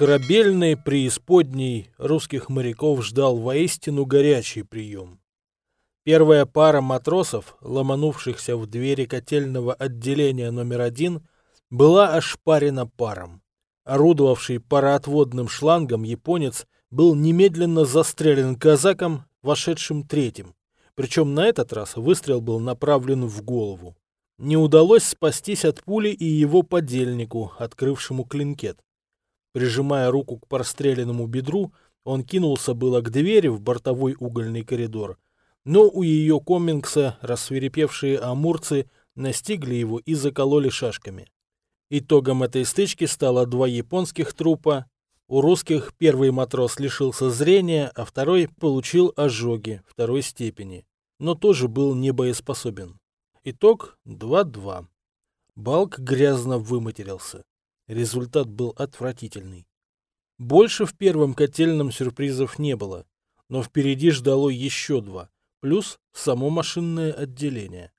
корабельной преисподней русских моряков ждал воистину горячий прием. Первая пара матросов, ломанувшихся в двери котельного отделения номер один, была ошпарена паром. Орудовавший пароотводным шлангом японец был немедленно застрелен казаком, вошедшим третьим. Причем на этот раз выстрел был направлен в голову. Не удалось спастись от пули и его подельнику, открывшему клинкет. Прижимая руку к простреленному бедру, он кинулся было к двери в бортовой угольный коридор, но у ее комингса рассверепевшие амурцы настигли его и закололи шашками. Итогом этой стычки стало два японских трупа. У русских первый матрос лишился зрения, а второй получил ожоги второй степени, но тоже был небоеспособен. Итог 2-2. Балк грязно выматерился. Результат был отвратительный. Больше в первом котельном сюрпризов не было, но впереди ждало еще два, плюс само машинное отделение.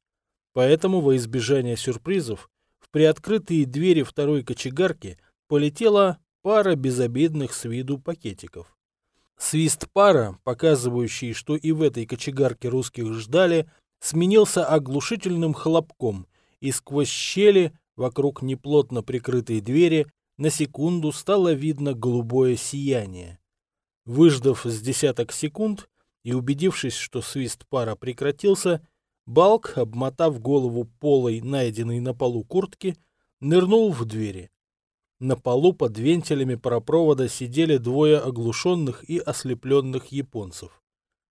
Поэтому во избежание сюрпризов в приоткрытые двери второй кочегарки полетела пара безобидных с виду пакетиков. Свист пара, показывающий, что и в этой кочегарке русских ждали, сменился оглушительным хлопком, и сквозь щели Вокруг неплотно прикрытой двери на секунду стало видно голубое сияние. Выждав с десяток секунд и убедившись, что свист пара прекратился, Балк, обмотав голову полой, найденной на полу куртки, нырнул в двери. На полу под вентилями паропровода сидели двое оглушенных и ослепленных японцев.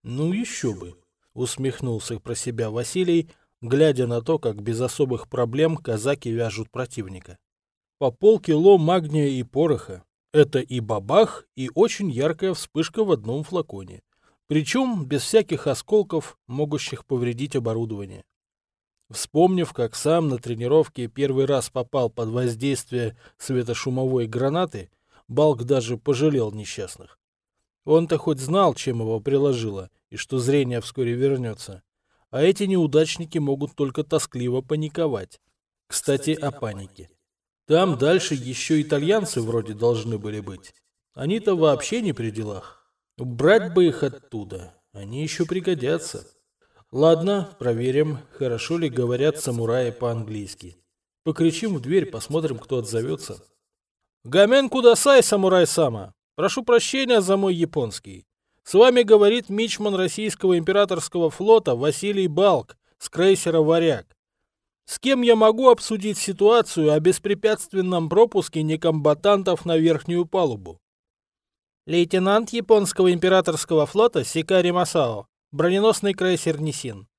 «Ну еще бы!» — усмехнулся про себя Василий, глядя на то, как без особых проблем казаки вяжут противника. По полкило магния и пороха. Это и бабах, и очень яркая вспышка в одном флаконе. Причем без всяких осколков, могущих повредить оборудование. Вспомнив, как сам на тренировке первый раз попал под воздействие светошумовой гранаты, Балк даже пожалел несчастных. Он-то хоть знал, чем его приложило, и что зрение вскоре вернется а эти неудачники могут только тоскливо паниковать. Кстати, о панике. Там дальше еще итальянцы вроде должны были быть. Они-то вообще не при делах. Брать бы их оттуда, они еще пригодятся. Ладно, проверим, хорошо ли говорят самураи по-английски. Покричим в дверь, посмотрим, кто отзовется. Гамен кудасай, самурай сама. Прошу прощения за мой японский. С вами говорит мичман российского императорского флота Василий Балк с крейсера «Варяг». С кем я могу обсудить ситуацию о беспрепятственном пропуске некомбатантов на верхнюю палубу? Лейтенант японского императорского флота Сикари Масао, броненосный крейсер Нисин.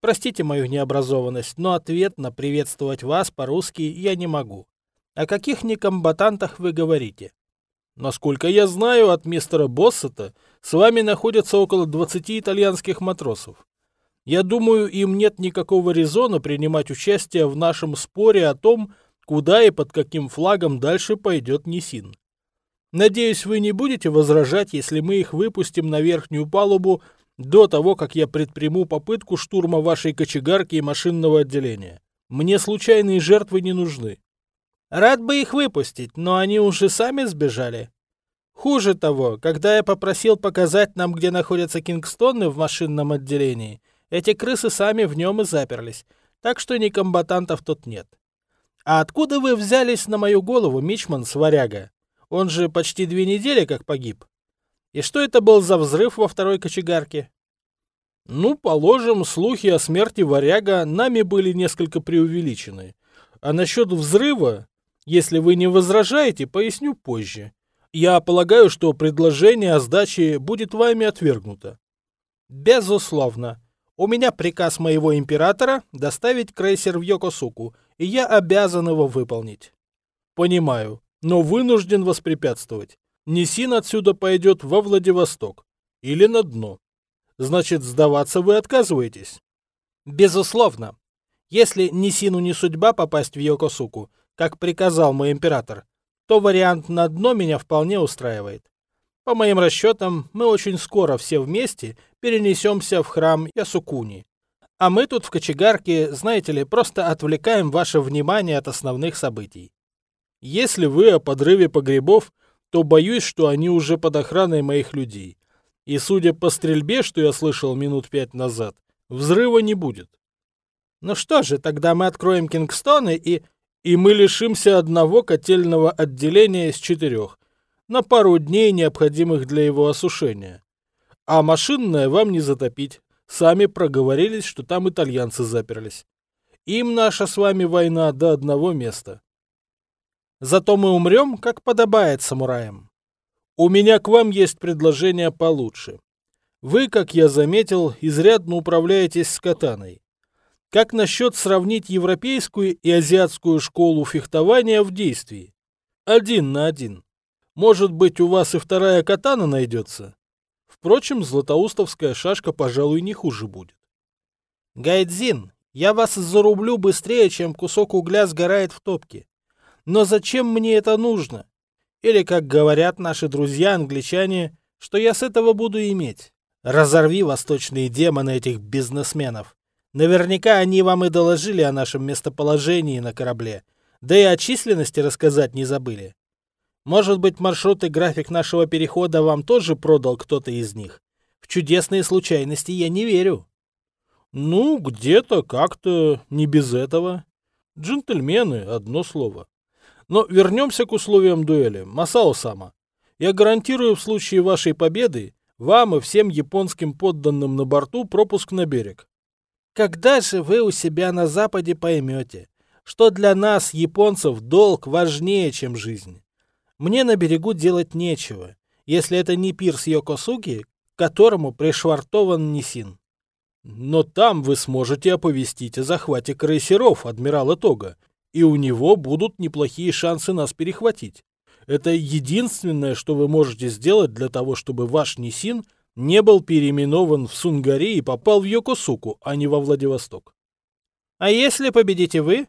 Простите мою необразованность, но ответно приветствовать вас по-русски я не могу. О каких некомбатантах вы говорите? Насколько я знаю от мистера Боссета, с вами находятся около 20 итальянских матросов. Я думаю, им нет никакого резона принимать участие в нашем споре о том, куда и под каким флагом дальше пойдет Нисин. Надеюсь, вы не будете возражать, если мы их выпустим на верхнюю палубу до того, как я предприму попытку штурма вашей кочегарки и машинного отделения. Мне случайные жертвы не нужны. Рад бы их выпустить, но они уже сами сбежали. Хуже того, когда я попросил показать нам, где находятся Кингстоны в машинном отделении, эти крысы сами в нем и заперлись, так что ни комбатантов тут нет. А откуда вы взялись на мою голову, Мичман Сваряга? Он же почти две недели как погиб. И что это был за взрыв во второй кочегарке? Ну, положим, слухи о смерти Варяга нами были несколько преувеличены. А насчет взрыва если вы не возражаете, поясню позже. Я полагаю, что предложение о сдаче будет вами отвергнуто. Безусловно. У меня приказ моего императора доставить крейсер в Йокосуку, и я обязан его выполнить. Понимаю, но вынужден воспрепятствовать. Нисин отсюда пойдет во Владивосток. Или на дно. Значит, сдаваться вы отказываетесь? Безусловно. Если Нисину не судьба попасть в Йокосуку, как приказал мой император, то вариант на дно меня вполне устраивает. По моим расчетам, мы очень скоро все вместе перенесемся в храм Ясукуни. А мы тут в кочегарке, знаете ли, просто отвлекаем ваше внимание от основных событий. Если вы о подрыве погребов, то боюсь, что они уже под охраной моих людей. И судя по стрельбе, что я слышал минут пять назад, взрыва не будет. Ну что же, тогда мы откроем Кингстоны и... И мы лишимся одного котельного отделения из четырех, на пару дней, необходимых для его осушения. А машинное вам не затопить. Сами проговорились, что там итальянцы заперлись. Им наша с вами война до одного места. Зато мы умрем, как подобает самураям. У меня к вам есть предложение получше. Вы, как я заметил, изрядно управляетесь с катаной. Как насчет сравнить европейскую и азиатскую школу фехтования в действии? Один на один. Может быть, у вас и вторая катана найдется? Впрочем, златоустовская шашка, пожалуй, не хуже будет. Гайдзин, я вас зарублю быстрее, чем кусок угля сгорает в топке. Но зачем мне это нужно? Или, как говорят наши друзья-англичане, что я с этого буду иметь? Разорви восточные демоны этих бизнесменов. Наверняка они вам и доложили о нашем местоположении на корабле, да и о численности рассказать не забыли. Может быть, маршрут и график нашего перехода вам тоже продал кто-то из них? В чудесные случайности я не верю. Ну, где-то как-то не без этого. Джентльмены, одно слово. Но вернемся к условиям дуэли. Масао-сама, я гарантирую в случае вашей победы вам и всем японским подданным на борту пропуск на берег. Когда же вы у себя на Западе поймете, что для нас, японцев, долг важнее, чем жизнь? Мне на берегу делать нечего, если это не пирс Йокосуки, к которому пришвартован Нисин. Но там вы сможете оповестить о захвате крейсеров адмирала Тога, и у него будут неплохие шансы нас перехватить. Это единственное, что вы можете сделать для того, чтобы ваш Нисин не был переименован в Сунгари и попал в Йокосуку, а не во Владивосток. А если победите вы?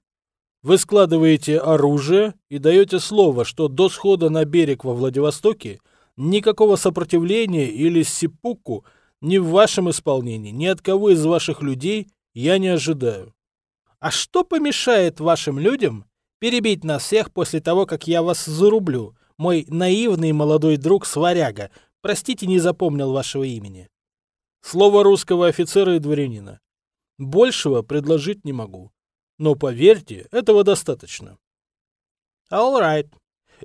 Вы складываете оружие и даете слово, что до схода на берег во Владивостоке никакого сопротивления или сипуку ни в вашем исполнении, ни от кого из ваших людей я не ожидаю. А что помешает вашим людям перебить нас всех после того, как я вас зарублю, мой наивный молодой друг Сваряга? Простите, не запомнил вашего имени. Слово русского офицера и дворянина. Большего предложить не могу. Но поверьте, этого достаточно. All right.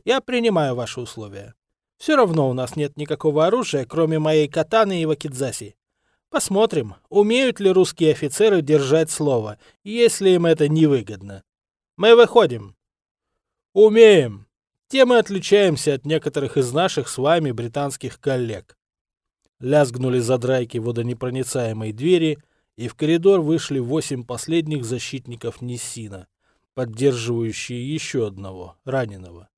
Я принимаю ваши условия. Все равно у нас нет никакого оружия, кроме моей катаны и вакидзаси. Посмотрим, умеют ли русские офицеры держать слово, если им это невыгодно. Мы выходим. Умеем. Тем мы отличаемся от некоторых из наших с вами британских коллег. Лязгнули задрайки водонепроницаемой двери — и в коридор вышли восемь последних защитников Ниссина, поддерживающие еще одного, раненого.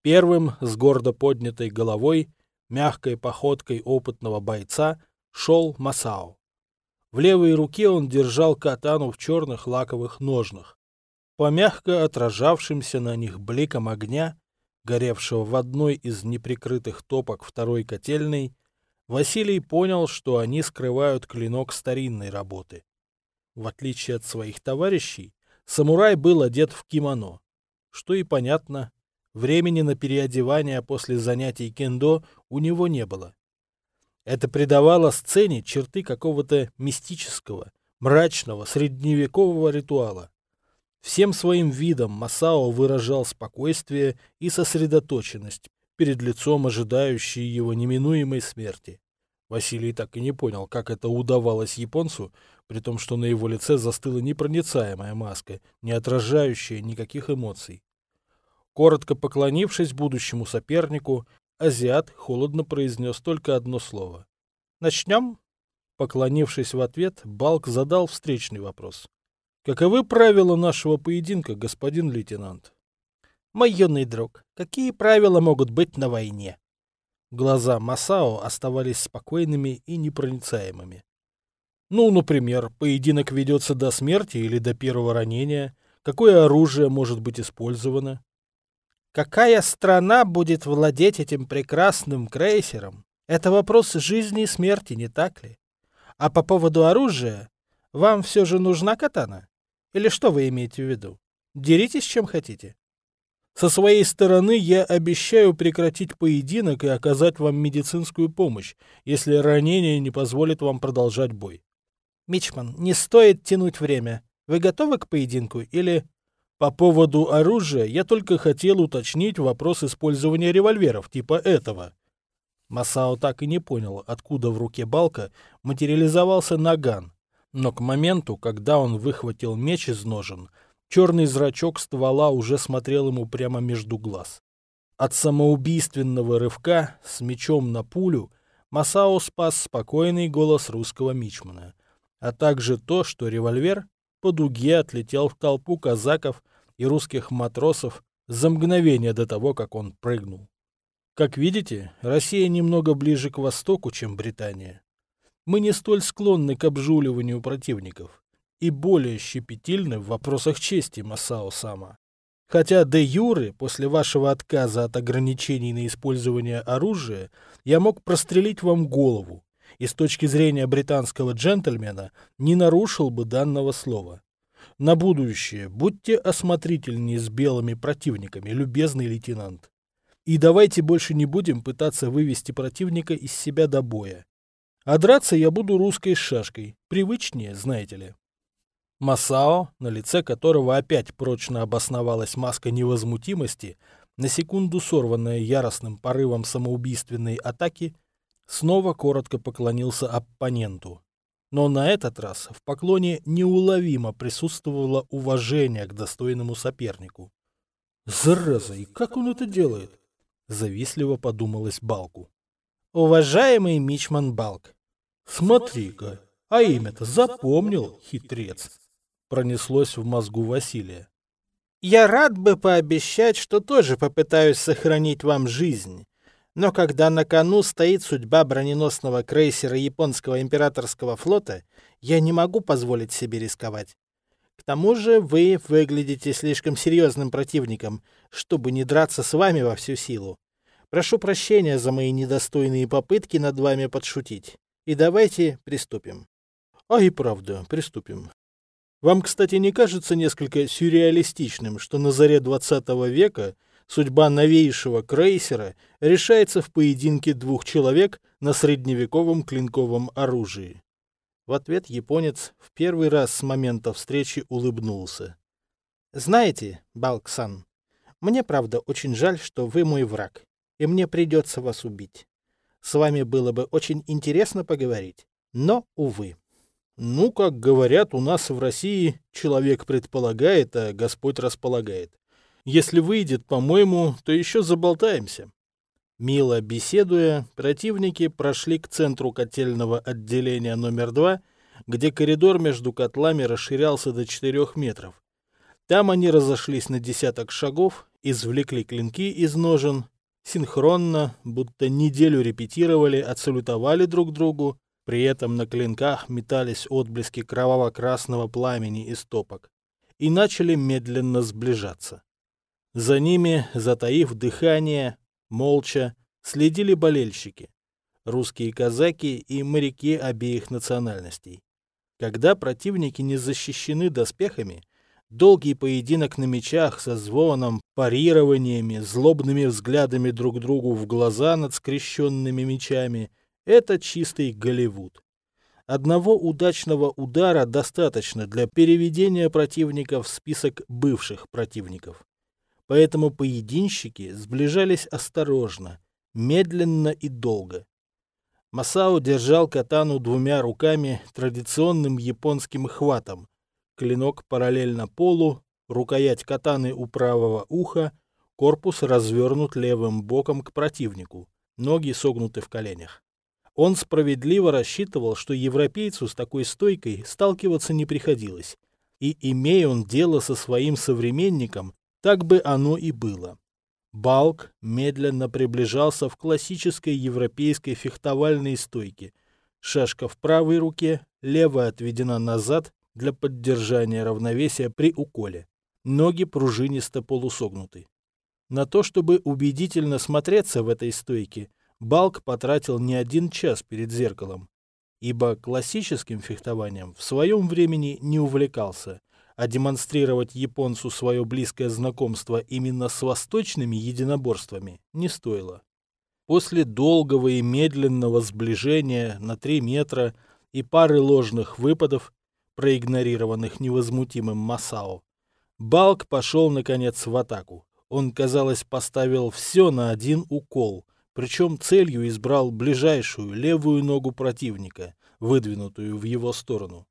Первым, с гордо поднятой головой, мягкой походкой опытного бойца, шел Масао. В левой руке он держал катану в черных лаковых ножнах. По мягко отражавшимся на них бликам огня, горевшего в одной из неприкрытых топок второй котельной, Василий понял, что они скрывают клинок старинной работы. В отличие от своих товарищей, самурай был одет в кимоно. Что и понятно, времени на переодевание после занятий кендо у него не было. Это придавало сцене черты какого-то мистического, мрачного, средневекового ритуала. Всем своим видом Масао выражал спокойствие и сосредоточенность, перед лицом ожидающей его неминуемой смерти. Василий так и не понял, как это удавалось японцу, при том, что на его лице застыла непроницаемая маска, не отражающая никаких эмоций. Коротко поклонившись будущему сопернику, азиат холодно произнес только одно слово. «Начнем?» Поклонившись в ответ, Балк задал встречный вопрос. «Каковы правила нашего поединка, господин лейтенант?» Мой юный друг, какие правила могут быть на войне? Глаза Масао оставались спокойными и непроницаемыми. Ну, например, поединок ведется до смерти или до первого ранения. Какое оружие может быть использовано? Какая страна будет владеть этим прекрасным крейсером? Это вопрос жизни и смерти, не так ли? А по поводу оружия, вам все же нужна катана? Или что вы имеете в виду? Деритесь чем хотите? Со своей стороны я обещаю прекратить поединок и оказать вам медицинскую помощь, если ранение не позволит вам продолжать бой. Мичман, не стоит тянуть время. Вы готовы к поединку или... По поводу оружия я только хотел уточнить вопрос использования револьверов типа этого. Масао так и не понял, откуда в руке Балка материализовался наган, но к моменту, когда он выхватил меч из ножен, черный зрачок ствола уже смотрел ему прямо между глаз. От самоубийственного рывка с мечом на пулю Масао спас спокойный голос русского мичмана, а также то, что револьвер по дуге отлетел в толпу казаков и русских матросов за мгновение до того, как он прыгнул. Как видите, Россия немного ближе к востоку, чем Британия. Мы не столь склонны к обжуливанию противников и более щепетильны в вопросах чести Масао Сама. Хотя де юре, после вашего отказа от ограничений на использование оружия, я мог прострелить вам голову, и с точки зрения британского джентльмена не нарушил бы данного слова. На будущее будьте осмотрительнее с белыми противниками, любезный лейтенант. И давайте больше не будем пытаться вывести противника из себя до боя. А драться я буду русской шашкой. Привычнее, знаете ли. Масао, на лице которого опять прочно обосновалась маска невозмутимости, на секунду сорванная яростным порывом самоубийственной атаки, снова коротко поклонился оппоненту. Но на этот раз в поклоне неуловимо присутствовало уважение к достойному сопернику. Зараза, и как он это делает? Завистливо подумалось Балку. Уважаемый Мичман Балк. Смотри-ка, а имя-то запомнил, хитрец. Пронеслось в мозгу Василия. Я рад бы пообещать, что тоже попытаюсь сохранить вам жизнь. Но когда на кону стоит судьба броненосного крейсера японского императорского флота, я не могу позволить себе рисковать. К тому же вы выглядите слишком серьезным противником, чтобы не драться с вами во всю силу. Прошу прощения за мои недостойные попытки над вами подшутить. И давайте приступим. А и правда, приступим. Вам, кстати, не кажется несколько сюрреалистичным, что на заре 20 века судьба новейшего крейсера решается в поединке двух человек на средневековом клинковом оружии? В ответ японец в первый раз с момента встречи улыбнулся. «Знаете, Балксан, мне, правда, очень жаль, что вы мой враг, и мне придется вас убить. С вами было бы очень интересно поговорить, но, увы». Ну, как говорят у нас в России, человек предполагает, а Господь располагает. Если выйдет, по-моему, то еще заболтаемся. Мило беседуя, противники прошли к центру котельного отделения номер два, где коридор между котлами расширялся до четырех метров. Там они разошлись на десяток шагов, извлекли клинки из ножен, синхронно, будто неделю репетировали, отсалютовали друг другу, при этом на клинках метались отблески кроваво-красного пламени из топок, и начали медленно сближаться. За ними, затаив дыхание, молча следили болельщики, русские казаки и моряки обеих национальностей. Когда противники не защищены доспехами, долгий поединок на мечах со звоном, парированиями, злобными взглядами друг другу в глаза над скрещенными мечами — это чистый Голливуд. Одного удачного удара достаточно для переведения противника в список бывших противников. Поэтому поединщики сближались осторожно, медленно и долго. Масао держал катану двумя руками традиционным японским хватом. Клинок параллельно полу, рукоять катаны у правого уха, корпус развернут левым боком к противнику, ноги согнуты в коленях. Он справедливо рассчитывал, что европейцу с такой стойкой сталкиваться не приходилось, и, имея он дело со своим современником, так бы оно и было. Балк медленно приближался в классической европейской фехтовальной стойке. Шашка в правой руке, левая отведена назад для поддержания равновесия при уколе. Ноги пружинисто полусогнуты. На то, чтобы убедительно смотреться в этой стойке, Балк потратил не один час перед зеркалом, ибо классическим фехтованием в своем времени не увлекался, а демонстрировать японцу свое близкое знакомство именно с восточными единоборствами не стоило. После долгого и медленного сближения на три метра и пары ложных выпадов, проигнорированных невозмутимым Масао, Балк пошел, наконец, в атаку. Он, казалось, поставил все на один укол, причем целью избрал ближайшую левую ногу противника, выдвинутую в его сторону.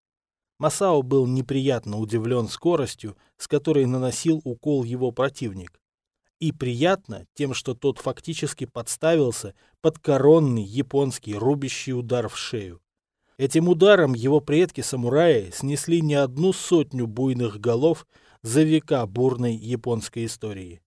Масао был неприятно удивлен скоростью, с которой наносил укол его противник. И приятно тем, что тот фактически подставился под коронный японский рубящий удар в шею. Этим ударом его предки-самураи снесли не одну сотню буйных голов за века бурной японской истории.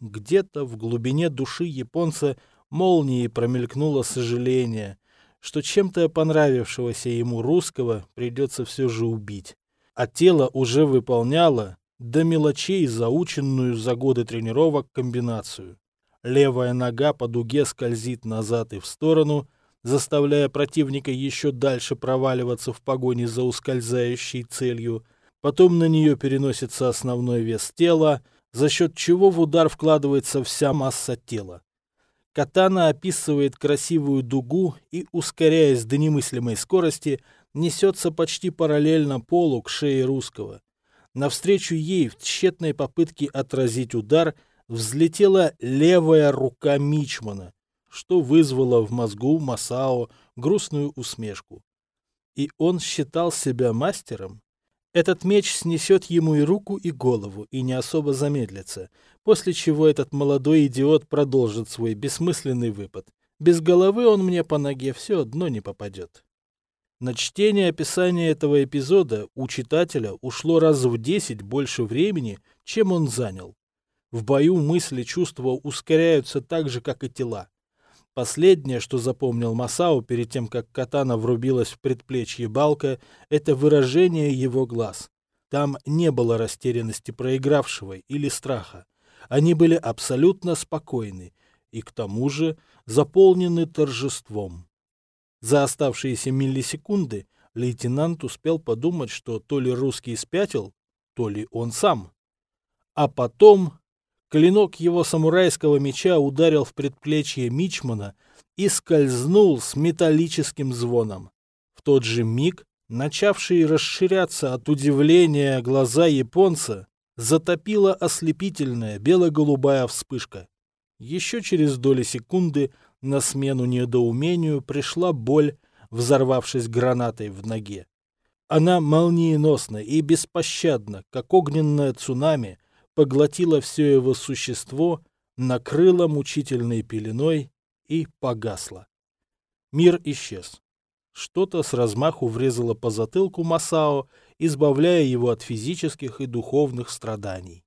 Где-то в глубине души японца молнией промелькнуло сожаление, что чем-то понравившегося ему русского придется все же убить. А тело уже выполняло до мелочей заученную за годы тренировок комбинацию. Левая нога по дуге скользит назад и в сторону, заставляя противника еще дальше проваливаться в погоне за ускользающей целью. Потом на нее переносится основной вес тела, за счет чего в удар вкладывается вся масса тела. Катана описывает красивую дугу и, ускоряясь до немыслимой скорости, несется почти параллельно полу к шее русского. Навстречу ей в тщетной попытке отразить удар взлетела левая рука Мичмана, что вызвало в мозгу Масао грустную усмешку. И он считал себя мастером? Этот меч снесет ему и руку, и голову, и не особо замедлится, после чего этот молодой идиот продолжит свой бессмысленный выпад. Без головы он мне по ноге все одно не попадет. На чтение описания этого эпизода у читателя ушло раз в десять больше времени, чем он занял. В бою мысли, чувства ускоряются так же, как и тела. Последнее, что запомнил Масао перед тем, как катана врубилась в предплечье Балка, это выражение его глаз. Там не было растерянности проигравшего или страха. Они были абсолютно спокойны и, к тому же, заполнены торжеством. За оставшиеся миллисекунды лейтенант успел подумать, что то ли русский спятил, то ли он сам. А потом Клинок его самурайского меча ударил в предплечье Мичмана и скользнул с металлическим звоном. В тот же миг, начавшие расширяться от удивления глаза японца, затопила ослепительная бело-голубая вспышка. Еще через доли секунды на смену недоумению пришла боль, взорвавшись гранатой в ноге. Она молниеносно и беспощадно, как огненное цунами, поглотила все его существо, накрыла мучительной пеленой и погасла. Мир исчез. Что-то с размаху врезало по затылку Масао, избавляя его от физических и духовных страданий.